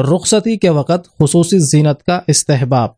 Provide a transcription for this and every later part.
رخصتی کے وقت خصوصی زینت کا استحباب۔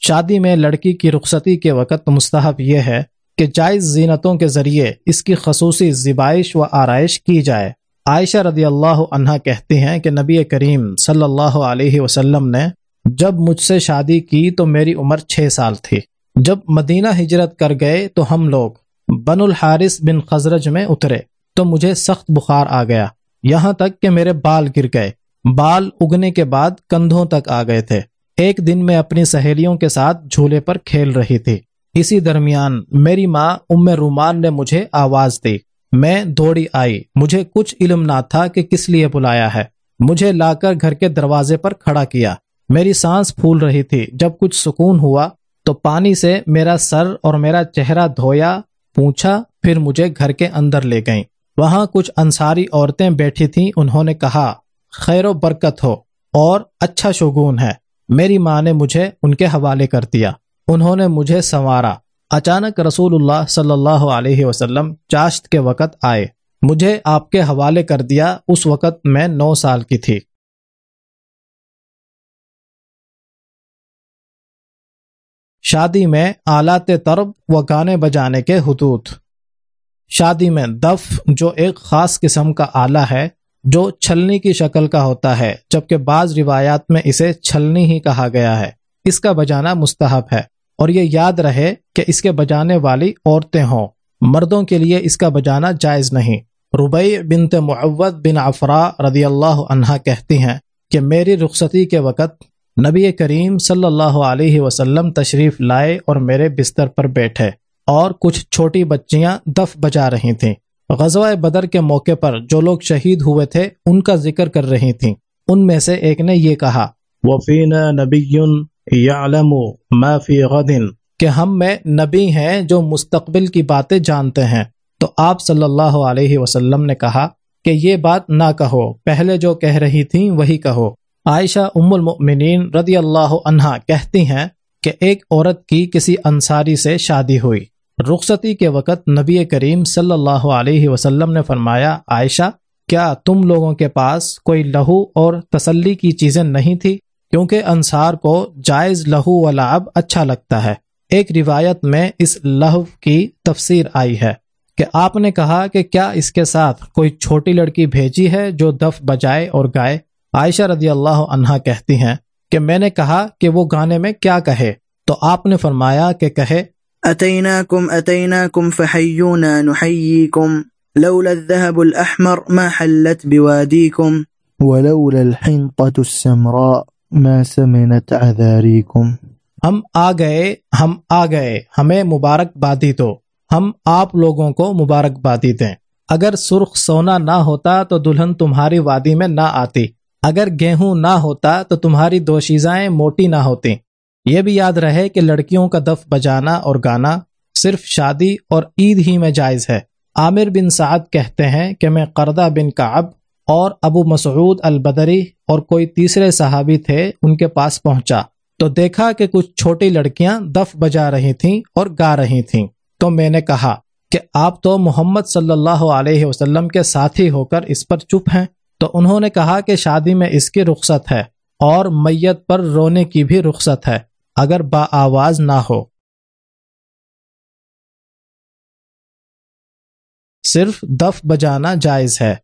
شادی میں لڑکی کی رخصتی کے وقت مستحب یہ ہے کہ جائز زینتوں کے ذریعے اس کی خصوصی زبائش و آرائش کی جائے۔ عائشہ رضی اللہ عنہ کہتی ہیں کہ نبی کریم صلی اللہ علیہ وسلم نے جب مجھ سے شادی کی تو میری عمر چھ سال تھی۔ جب مدینہ ہجرت کر گئے تو ہم لوگ بن الحارث بن خزرج میں اترے تو مجھے سخت بخار آ گیا۔ یہاں تک کہ میرے بال گر گئے۔ بال اگنے کے بعد کندھوں تک آ گئے تھے۔ ایک دن میں اپنی سہیلیوں کے ساتھ جھولے پر کھیل رہی تھی۔ اسی درمیان میری ماں ام رومان نے مجھے آواز دی۔ میں دوڑی آئی۔ مجھے کچھ علم نہ تھا کہ کس لیے بلایا ہے۔ مجھے لا کر گھر کے دروازے پر کھڑا کیا۔ میری سانس پھول رہی تھی۔ جب کچھ سکون ہوا تو پانی سے میرا سر اور میرا چہرہ دھویا، پوچھا، پھر مجھے گھر کے اندر لے گئیں۔ وہاں کچھ انصاری عورتیں بیٹھی تھیں۔ انہوں نے کہا خیر و برکت ہو اور اچھا شگون ہے۔ میری ماں نے مجھے ان کے حوالے کر دیا۔ انہوں نے مجھے سنوارا۔ اچانک رسول اللہ صلی اللہ علیہ وسلم چاشت کے وقت آئے۔ مجھے آپ کے حوالے کر دیا۔ اس وقت میں نو سال کی تھی۔ شادی میں آلات ترب و گانے بجانے کے حدود۔ شادی میں دف، جو ایک خاص قسم کا آلہ ہے جو چھلنی کی شکل کا ہوتا ہے، جبکہ بعض روایات میں اسے چھلنی ہی کہا گیا ہے۔ اس کا بجانا مستحب ہے، اور یہ یاد رہے کہ اس کے بجانے والی عورتیں ہوں۔ مردوں کے لیے اس کا بجانا جائز نہیں۔ ربئی بنت معوت بن افرا رضی اللہ عنہا کہتی ہیں کہ میری رخصتی کے وقت نبی کریم صلی اللہ علیہ وسلم تشریف لائے اور میرے بستر پر بیٹھے اور کچھ چھوٹی بچیاں دف بجا رہی تھیں۔ غزوہ بدر کے موقع پر جو لوگ شہید ہوئے تھے ان کا ذکر کر رہی تھیں۔ ان میں سے ایک نے یہ کہا وفینا نبی یعلم ما فی غد۔ کہ ہم میں نبی ہیں جو مستقبل کی باتیں جانتے ہیں۔ تو آپ صلی اللہ علیہ وسلم نے کہا کہ یہ بات نہ کہو پہلے جو کہہ رہی تھیں وہی کہو۔ عائشہ ام المؤمنین رضی اللہ عنہا کہتی ہیں کہ ایک عورت کی کسی انصاری سے شادی ہوئی۔ رخصتی کے وقت نبی کریم صلی اللہ علیہ وسلم نے فرمایا، عائشہ، کیا تم لوگوں کے پاس کوئی لہو اور تسلی کی چیزیں نہیں تھی؟ کیونکہ انصار کو جائز لہو و لعب اچھا لگتا ہے۔ ایک روایت میں اس لہو کی تفسیر آئی ہے کہ آپ نے کہا کہ کیا اس کے ساتھ کوئی چھوٹی لڑکی بھیجی ہے جو دف بجائے اور گائے؟ عائشہ رضی اللہ عنہا کہتی ہیں کہ میں نے کہا کہ وہ گانے میں کیا کہے۔ تو آپ نے فرمایا کہ کہے اتیناکم اتیناکم فحیونا نحییکم لولا الذهب الاحمر ما حلت بوادیکم ولولا الحنطة السمراء ما سمنت عذاریکم ہم آ گئے ہم آ گئے ہمیں مبارک بادی دو۔ ہم آپ لوگوں کو مبارک بادی دیں۔ اگر سرخ سونا نہ ہوتا تو دلہن تمہاری وادی میں نہ آتی۔ اگر گیہوں نہ ہوتا تو تمہاری دوشیزائیں موٹی نہ ہوتی یہ بھی یاد رہے کہ لڑکیوں کا دف بجانا اور گانا صرف شادی اور عید ہی میں جائز ہے۔ عامر بن سعد کہتے ہیں کہ میں قردہ بن کعب اور ابو مسعود البدری اور کوئی تیسرے صحابی تھے ان کے پاس پہنچا۔ تو دیکھا کہ کچھ چھوٹی لڑکیاں دف بجا رہی تھیں اور گا رہی تھیں۔ تو میں نے کہا کہ آپ تو محمد صلی اللہ علیہ وسلم کے ساتھی ہو کر اس پر چپ ہیں۔ تو انہوں نے کہا کہ شادی میں اس کی رخصت ہے اور میت پر رونے کی بھی رخصت ہے۔ اگر با آواز نہ ہو۔ صرف دف بجانا جائز ہے۔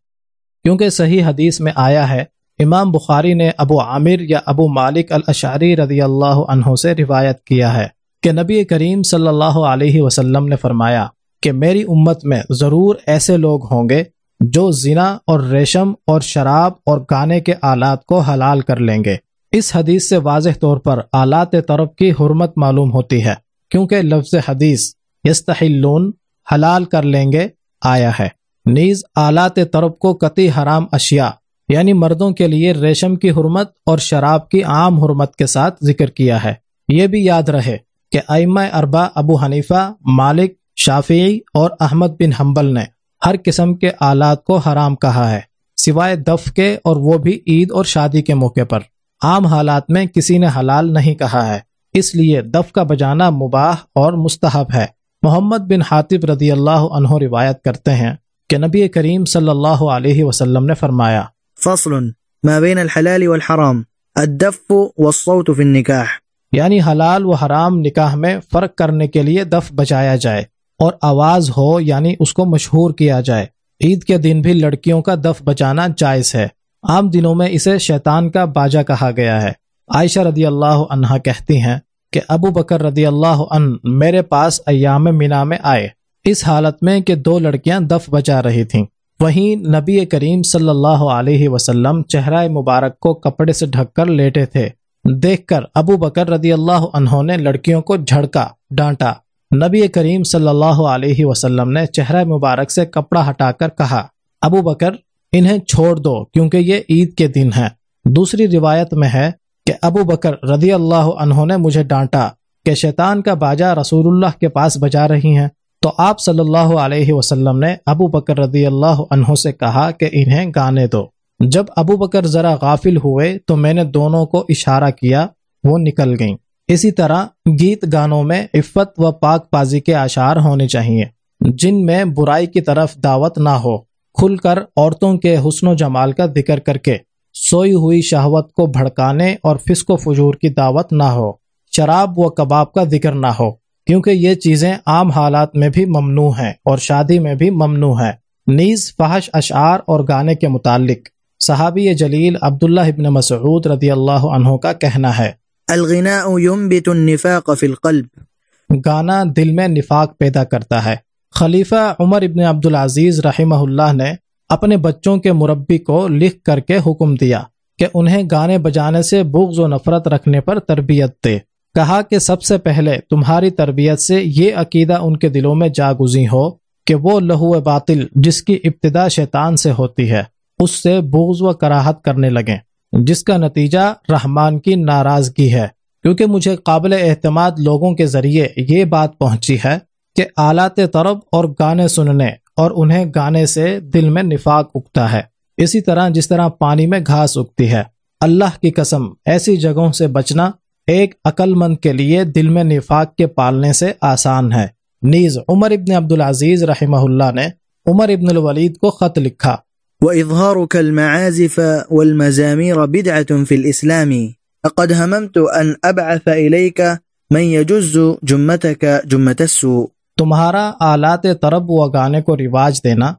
کیونکہ صحیح حدیث میں آیا ہے، امام بخاری نے ابو عامر یا ابو مالک الاشعری رضی اللہ عنہ سے روایت کیا ہے کہ نبی کریم صلی اللہ علیہ وسلم نے فرمایا کہ میری امت میں ضرور ایسے لوگ ہوں گے جو زنا اور ریشم اور شراب اور گانے کے آلات کو حلال کر لیں گے۔ اس حدیث سے واضح طور پر آلات طرف کی حرمت معلوم ہوتی ہے، کیونکہ لفظ حدیث یستحلون حلال کر لیں گے آیا ہے۔ نیز آلات طرف کو قطعی حرام اشیاء یعنی مردوں کے لیے ریشم کی حرمت اور شراب کی عام حرمت کے ساتھ ذکر کیا ہے۔ یہ بھی یاد رہے کہ ائمہ اربا ابو حنیفہ، مالک، شافعی اور احمد بن حنبل نے ہر قسم کے آلات کو حرام کہا ہے، سوائے دف کے اور وہ بھی عید اور شادی کے موقع پر۔ عام حالات میں کسی نے حلال نہیں کہا ہے۔ اس لیے دف کا بجانا مباح اور مستحب ہے۔ محمد بن حاطب رضی اللہ عنہ روایت کرتے ہیں کہ نبی کریم صلی اللہ علیہ وسلم نے فرمایا فصل ما بين الحلال والحرام الدف والصوت في النكاح یعنی حلال و حرام نکاح میں فرق کرنے کے لیے دف بجایا جائے اور آواز ہو یعنی اس کو مشہور کیا جائے۔ عید کے دن بھی لڑکیوں کا دف بجانا جائز ہے۔ عام دنوں میں اسے شیطان کا باجا کہا گیا ہے۔ عائشہ رضی اللہ عنہا کہتی ہیں کہ ابو بکر رضی اللہ عنہ میرے پاس ایام مینا میں آئے۔ اس حالت میں کہ دو لڑکیاں دف بجا رہی تھیں۔ وہیں نبی کریم صلی اللہ علیہ وسلم چہرہ مبارک کو کپڑے سے ڈھک کر لیٹے تھے۔ دیکھ کر ابو بکر رضی اللہ عنہ نے لڑکیوں کو جھڑکا، ڈانٹا۔ نبی کریم صلی اللہ علیہ وسلم نے چہرہ مبارک سے کپڑا ہٹا کر کہا، ابو بکر انہیں چھوڑ دو، کیونکہ یہ عید کے دن ہے دوسری روایت میں ہے کہ ابو بکر رضی اللہ عنہ نے مجھے ڈانٹا کہ شیطان کا باجا رسول اللہ کے پاس بجا رہی ہیں۔ تو آپ صلی اللہ علیہ وسلم نے ابو بکر رضی اللہ عنہ سے کہا کہ انہیں گانے دو۔ جب ابو بکر ذرا غافل ہوئے تو میں نے دونوں کو اشارہ کیا، وہ نکل گئیں۔ اسی طرح گیت گانوں میں عفت و پاک پازی کے اشعار ہونے چاہیے، جن میں برائی کی طرف دعوت نہ ہو۔ کھل کر عورتوں کے حسن و جمال کا ذکر کر کے سوئی ہوئی شہوت کو بھڑکانے اور فسق و فجور کی دعوت نہ ہو شراب و کباب کا ذکر نہ ہو کیونکہ یہ چیزیں عام حالات میں بھی ممنوع ہیں اور شادی میں بھی ممنوع ہے نیز فحش اشعار اور گانے کے متعلق صحابی جلیل عبداللہ ابن مسعود رضی اللہ عنہ کا کہنا ہے۔ الغناء ينبت النفاق في القلب۔ گانا دل میں نفاق پیدا کرتا ہے۔ خلیفہ عمر ابن عبدالعزیز رحمہ اللہ نے اپنے بچوں کے مربی کو لکھ کر کے حکم دیا کہ انہیں گانے بجانے سے بغض و نفرت رکھنے پر تربیت دے۔ کہا کہ سب سے پہلے تمہاری تربیت سے یہ عقیدہ ان کے دلوں میں جاگزی ہو کہ وہ لہو باطل جس کی ابتدا شیطان سے ہوتی ہے، اس سے بغض و کراہت کرنے لگیں۔ جس کا نتیجہ رحمان کی ناراضگی ہے، کیونکہ مجھے قابل اعتماد لوگوں کے ذریعے یہ بات پہنچی ہے کہ آلات طرب اور گانے سننے اور انہیں گانے سے دل میں نفاق اگتا ہے۔ اسی طرح جس طرح پانی میں گھاس اگتی ہے، اللہ کی قسم، ایسی جگہوں سے بچنا ایک عقل مند کے لیے دل میں نفاق کے پالنے سے آسان ہے۔ نیز عمر ابن عبدالعزیز رحمہ اللہ نے عمر ابن الولید کو خط لکھا، وإظهارك المعازف والمزامير بدعة في الإسلام لقد هممت أن أبعث إليك من يجز جمتك جمة السوء۔ تمہارا آلات طرب و گانے کو رواج دینا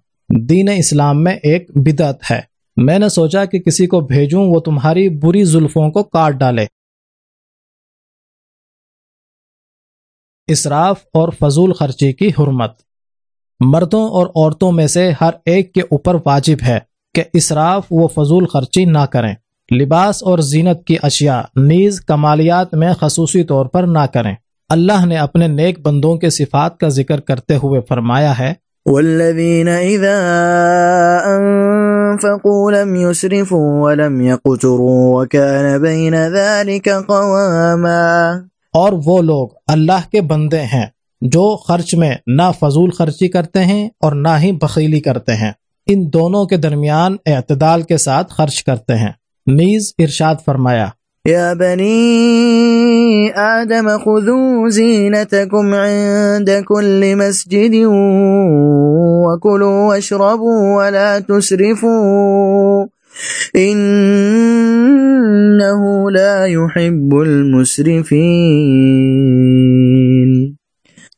دین اسلام میں ایک بدعت ہے۔ میں نے سوچا کہ کسی کو بھیجوں، وہ تمہاری بری زلفوں کو کاٹ ڈالے۔ اسراف اور فضول خرچی کی حرمت۔ مردوں اور عورتوں میں سے ہر ایک کے اوپر واجب ہے کہ اسراف و فضول خرچی نہ کریں۔ لباس اور زینت کی اشیاء نیز کمالیات میں خصوصی طور پر نہ کریں۔ اللہ نے اپنے نیک بندوں کے صفات کا ذکر کرتے ہوئے فرمایا ہے والذين إذا أنفقوا لم يسرفوا ولم يقتروا وكان بين ذلك قواما۔ اور وہ لوگ اللہ کے بندے ہیں جو خرچ میں نہ فضول خرچی کرتے ہیں اور نہ ہی بخیلی کرتے ہیں۔ ان دونوں کے درمیان اعتدال کے ساتھ خرچ کرتے ہیں۔ نیز ارشاد فرمایا يا بني آدم خذوا زينتكم عند كل مسجد وكلوا واشربوا ولا تسرفوا إنه لا يحب المسرفين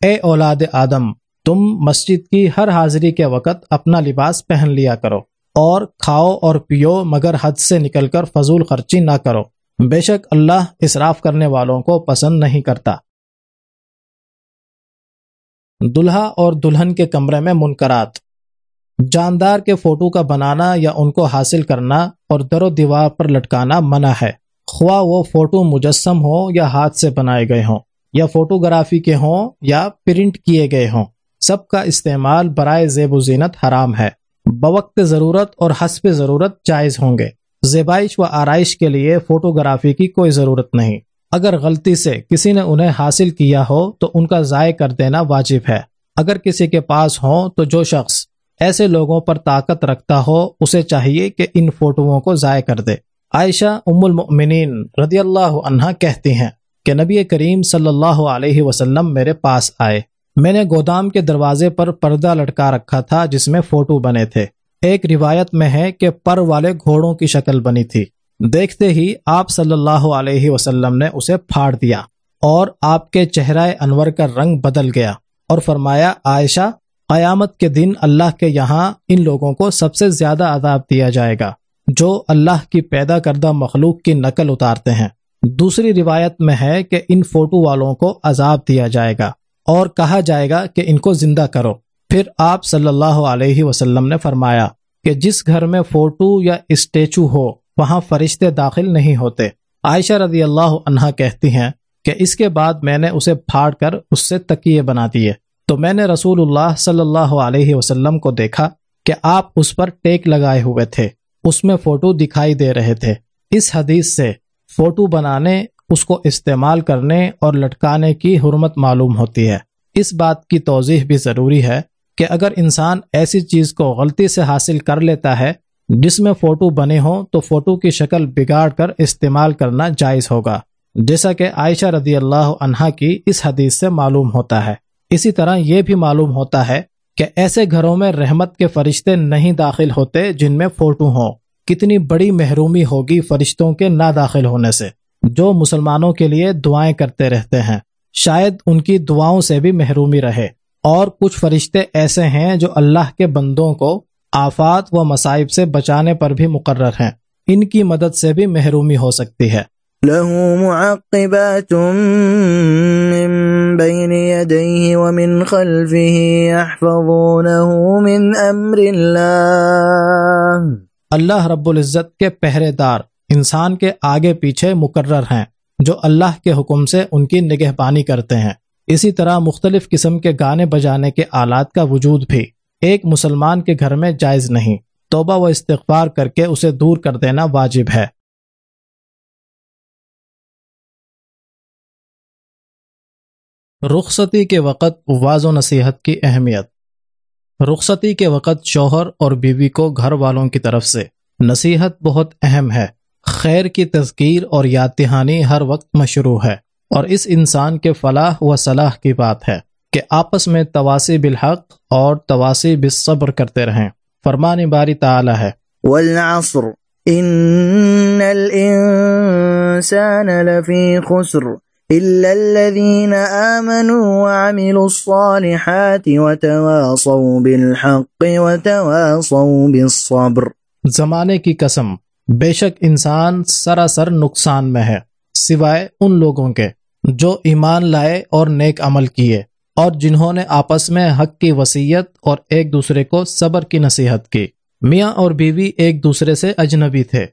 اے اولاد آدم، تم مسجد کی ہر حاضری کے وقت اپنا لباس پہن لیا کرو اور کھاؤ اور پیو مگر حد سے نکل کر فضول خرچی نہ کرو۔ بے شک اللہ اسراف کرنے والوں کو پسند نہیں کرتا۔ دلہا اور دلہن کے کمرے میں منکرات۔ جاندار کے فوٹو کا بنانا یا ان کو حاصل کرنا اور در و دیوار پر لٹکانا منع ہے۔ خواہ وہ فوٹو مجسم ہو یا ہاتھ سے بنائے گئے ہوں، یا فوٹوگرافی کے ہوں یا پرنٹ کیے گئے ہوں، سب کا استعمال برائے زیب و زینت حرام ہے۔ بوقت ضرورت اور حسب ضرورت جائز ہوں گے۔ زیبائش و آرائش کے لیے فوٹوگرافی کی کوئی ضرورت نہیں۔ اگر غلطی سے کسی نے انہیں حاصل کیا ہو، تو ان کا ضائع کر دینا واجب ہے۔ اگر کسی کے پاس ہو تو جو شخص ایسے لوگوں پر طاقت رکھتا ہو، اسے چاہیے کہ ان فوٹوؤں کو ضائع کر دے۔ عائشہ ام المؤمنین رضی اللہ عنہ کہتی ہیں کہ نبی کریم صلی اللہ علیہ وسلم میرے پاس آئے۔ میں نے گودام کے دروازے پر پردہ لٹکا رکھا تھا جس میں فوٹو بنے تھے۔ ایک روایت میں ہے کہ پر والے گھوڑوں کی شکل بنی تھی۔ دیکھتے ہی آپ صلی اللہ علیہ وسلم نے اسے پھاڑ دیا اور آپ کے چہرہ انور کا رنگ بدل گیا اور فرمایا، عائشہ، قیامت کے دن اللہ کے یہاں ان لوگوں کو سب سے زیادہ عذاب دیا جائے گا جو اللہ کی پیدا کردہ مخلوق کی نقل اتارتے ہیں۔ دوسری روایت میں ہے کہ ان فوٹو والوں کو عذاب دیا جائے گا اور کہا جائے گا کہ ان کو زندہ کرو۔ پھر آپ صلی اللہ علیہ وسلم نے فرمایا کہ جس گھر میں فوٹو یا اسٹیچو ہو، وہاں فرشتے داخل نہیں ہوتے۔ عائشہ رضی اللہ عنہ کہتی ہیں کہ اس کے بعد میں نے اسے پھاڑ کر اس سے تکیے بنا دیے۔ تو میں نے رسول اللہ صلی اللہ علیہ وسلم کو دیکھا کہ آپ اس پر ٹیک لگائے ہوئے تھے۔ اس میں فوٹو دکھائی دے رہے تھے۔ اس حدیث سے فوٹو بنانے، اس کو استعمال کرنے اور لٹکانے کی حرمت معلوم ہوتی ہے۔ اس بات کی توضیح بھی ضروری ہے کہ اگر انسان ایسی چیز کو غلطی سے حاصل کر لیتا ہے، جس میں فوٹو بنے ہوں، تو فوٹو کی شکل بگاڑ کر استعمال کرنا جائز ہوگا۔ جیسا کہ عائشہ رضی اللہ عنہا کی اس حدیث سے معلوم ہوتا ہے۔ اسی طرح یہ بھی معلوم ہوتا ہے کہ ایسے گھروں میں رحمت کے فرشتے نہیں داخل ہوتے جن میں فوٹو ہوں۔ کتنی بڑی محرومی ہوگی فرشتوں کے نہ داخل ہونے سے۔ جو مسلمانوں کے لیے دعائیں کرتے رہتے ہیں، شاید ان کی دعاؤں سے بھی محرومی رہے۔ اور کچھ فرشتے ایسے ہیں جو اللہ کے بندوں کو آفات و مصائب سے بچانے پر بھی مقرر ہیں۔ ان کی مدد سے بھی محرومی ہو سکتی ہے۔ له معقبات من بين يديه ومن خلفه يحفظونه من امر الله۔ اللہ رب العزت کے پہرے دار انسان کے آگے پیچھے مقرر ہیں جو اللہ کے حکم سے ان کی نگہبانی کرتے ہیں۔ اسی طرح مختلف قسم کے گانے بجانے کے آلات کا وجود بھی۔ ایک مسلمان کے گھر میں جائز نہیں۔ توبہ و استغفار کر کے اسے دور کر دینا واجب ہے۔ رخصتی کے وقت واض و نصیحت کی اہمیت۔ رخصتی کے وقت شوہر اور بیوی کو گھر والوں کی طرف سے۔ نصیحت بہت اہم ہے۔ خیر کی تذکیر اور یاد دہانی ہر وقت مشروع ہے۔ اور اس انسان کے فلاح و صلاح کی بات ہے کہ آپس میں تواسی بالحق اور تواسی بالصبر کرتے رہیں۔ فرمان باری تعالی ہے۔ والعصر ان الانسان لفی خسر الا الذين امنوا وعملوا الصالحات وتواصوا بالحق وتواصوا بالصبر۔ زمانے کی قسم بے شک انسان سراسر نقصان میں ہے سوائے ان لوگوں کے۔ جو ایمان لائے اور نیک عمل کیے، اور جنہوں نے آپس میں حق کی وسیعت اور ایک دوسرے کو صبر کی نصیحت کی۔ میاں اور بیوی ایک دوسرے سے اجنبی تھے۔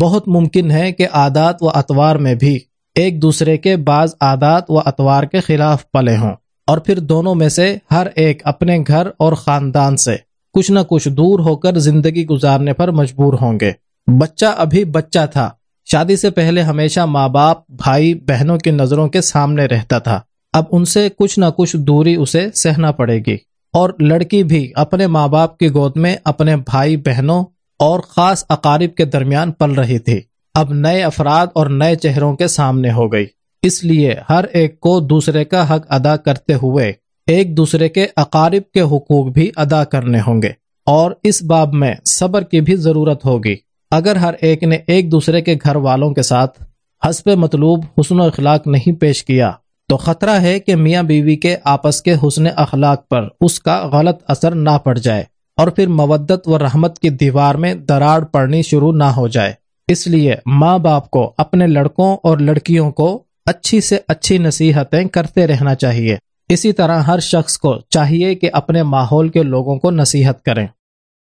بہت ممکن ہے کہ عادات و اتوار میں بھی ایک دوسرے کے بعض عادات و اتوار کے خلاف پلے ہوں۔ اور پھر دونوں میں سے ہر ایک اپنے گھر اور خاندان سے کچھ نہ کچھ دور ہو کر زندگی گزارنے پر مجبور ہوں گے۔ بچہ ابھی بچہ تھا۔ شادی سے پہلے ہمیشہ ماں باپ، بھائی، بہنوں کی نظروں کے سامنے رہتا تھا۔ اب ان سے کچھ نہ کچھ دوری اسے سہنا پڑے گی۔ اور لڑکی بھی اپنے ماں باپ کی گود میں اپنے بھائی، بہنوں اور خاص اقارب کے درمیان پل رہی تھی۔ اب نئے افراد اور نئے چہروں کے سامنے ہو گئی۔ اس لیے ہر ایک کو دوسرے کا حق ادا کرتے ہوئے ایک دوسرے کے اقارب کے حقوق بھی ادا کرنے ہوں گے۔ اور اس باب میں صبر کی بھی ضرورت ہوگی۔ اگر ہر ایک نے ایک دوسرے کے گھر والوں کے ساتھ حسب مطلوب حسن و اخلاق نہیں پیش کیا، تو خطرہ ہے کہ میاں بیوی کے آپس کے حسن اخلاق پر اس کا غلط اثر نہ پڑ جائے اور پھر مودت و رحمت کی دیوار میں دراڑ پڑنی شروع نہ ہو جائے۔ اس لیے ماں باپ کو، اپنے لڑکوں اور لڑکیوں کو اچھی سے اچھی نصیحتیں کرتے رہنا چاہیے۔ اسی طرح ہر شخص کو چاہیے کہ اپنے ماحول کے لوگوں کو نصیحت کریں۔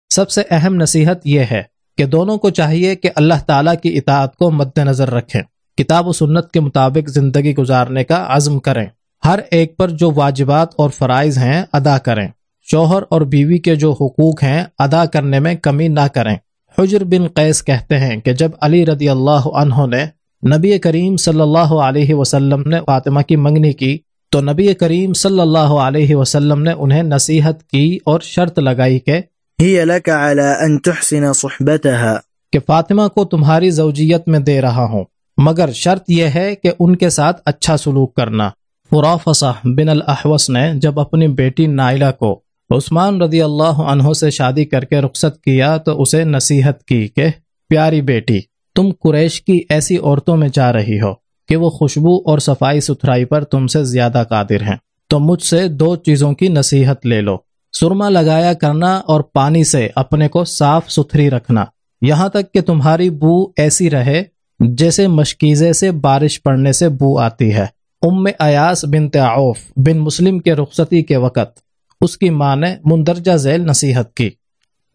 سب سے اہم نصیحت یہ ہے کہ دونوں کو چاہیے کہ اللہ تعالیٰ کی اطاعت کو مد نظر رکھیں، کتاب و سنت کے مطابق زندگی گزارنے کا عزم کریں۔ ہر ایک پر جو واجبات اور فرائض ہیں ادا کریں۔ شوہر اور بیوی کے جو حقوق ہیں ادا کرنے میں کمی نہ کریں۔ حجر بن قیس کہتے ہیں کہ جب علی رضی اللہ عنہ نے نبی کریم صلی اللہ علیہ وسلم نے فاطمہ کی منگنی کی، تو نبی کریم صلی اللہ علیہ وسلم نے انہیں نصیحت کی اور شرط لگائی کہ کہ فاطمہ کو تمہاری زوجیت میں دے رہا ہوں، مگر شرط یہ ہے کہ ان کے ساتھ اچھا سلوک کرنا۔ فرافصہ بن الاحوس نے جب اپنی بیٹی نائلہ کو عثمان رضی اللہ عنہ سے شادی کر کے رخصت کیا تو اسے نصیحت کی کہ، پیاری بیٹی، تم قریش کی ایسی عورتوں میں جا رہی ہو کہ وہ خوشبو اور صفائی ستھرائی پر تم سے زیادہ قادر ہیں۔ تو مجھ سے دو چیزوں کی نصیحت لے لو۔ سرما لگایا کرنا اور پانی سے اپنے کو صاف ستھری رکھنا۔ یہاں تک کہ تمہاری بو ایسی رہے جیسے مشکیزے سے بارش پڑنے سے بو آتی ہے۔ ام ایاس بن تعوف بن مسلم کے رخصتی کے وقت اس کی ماں نے مندرجہ ذیل نصیحت کی۔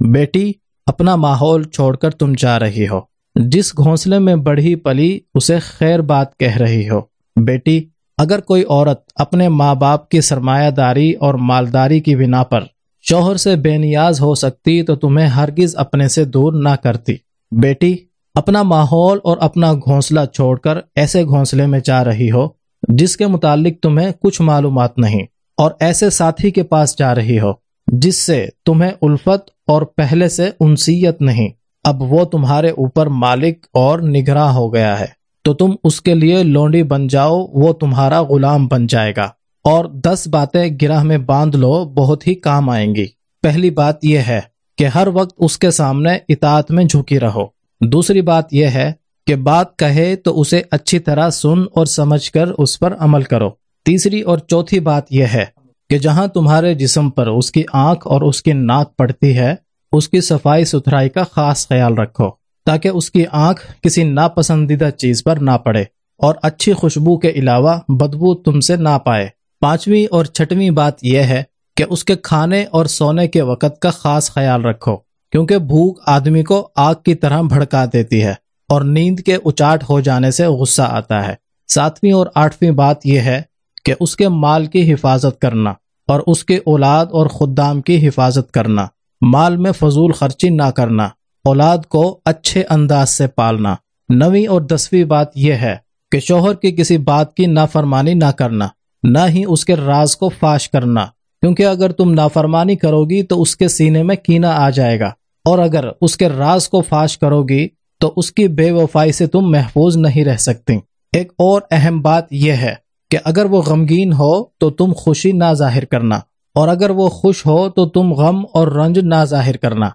بیٹی، اپنا ماحول چھوڑ کر تم جا رہی ہو۔ جس گھونسلے میں بڑھی پلی اسے خیر بات کہہ رہی ہو۔ بیٹی اگر کوئی عورت اپنے ماں باپ کی سرمایہ داری اور مالداری کی بنا پر شوہر سے بے نیاز ہو سکتی تو تمہیں ہرگز اپنے سے دور نہ کرتی۔ بیٹی، اپنا ماحول اور اپنا گھونسلہ چھوڑ کر ایسے گھونسلے میں جا رہی ہو جس کے متعلق تمہیں کچھ معلومات نہیں اور ایسے ساتھی کے پاس جا رہی ہو جس سے تمہیں الفت اور پہلے سے انسیت نہیں۔ اب وہ تمہارے اوپر مالک اور نگراں ہو گیا ہے۔ تو تم اس کے لیے لونڈی بن جاؤ، وہ تمہارا غلام بن جائے گا۔ اور دس باتیں گرہ میں باندھ لو، بہت ہی کام آئیں گی۔ پہلی بات یہ ہے کہ ہر وقت اس کے سامنے اطاعت میں جھکی رہو۔ دوسری بات یہ ہے کہ بات کہے تو اسے اچھی طرح سن اور سمجھ کر اس پر عمل کرو۔ تیسری اور چوتھی بات یہ ہے کہ جہاں تمہارے جسم پر اس کی آنکھ اور اس کی ناک پڑتی ہے، اس کی صفائی ستھرائی کا خاص خیال رکھو۔ تاکہ اس کی آنکھ کسی ناپسندیدہ چیز پر نہ پڑے اور اچھی خوشبو کے علاوہ بدبو تم سے نہ پائے۔ پانچویں اور چھٹویں بات یہ ہے کہ اس کے کھانے اور سونے کے وقت کا خاص خیال رکھو، کیونکہ بھوک آدمی کو آگ کی طرح بھڑکا دیتی ہے اور نیند کے اچاٹ ہو جانے سے غصہ آتا ہے۔ ساتویں اور آٹھویں بات یہ ہے کہ اس کے مال کی حفاظت کرنا اور اس کے اولاد اور خدام کی حفاظت کرنا۔ مال میں فضول خرچی نہ کرنا۔ اولاد کو اچھے انداز سے پالنا۔ نویں اور دسویں بات یہ ہے کہ شوہر کی کسی بات کی نافرمانی نہ کرنا، نہ ہی اس کے راز کو فاش کرنا۔ کیونکہ اگر تم نافرمانی کرو گی تو اس کے سینے میں کینا آ جائے گا۔ اور اگر اس کے راز کو فاش کرو گی تو اس کی بے وفائی سے تم محفوظ نہیں رہ سکتی۔ ایک اور اہم بات یہ ہے کہ اگر وہ غمگین ہو تو تم خوشی نہ ظاہر کرنا، اور اگر وہ خوش ہو تو تم غم اور رنج نہ ظاہر کرنا۔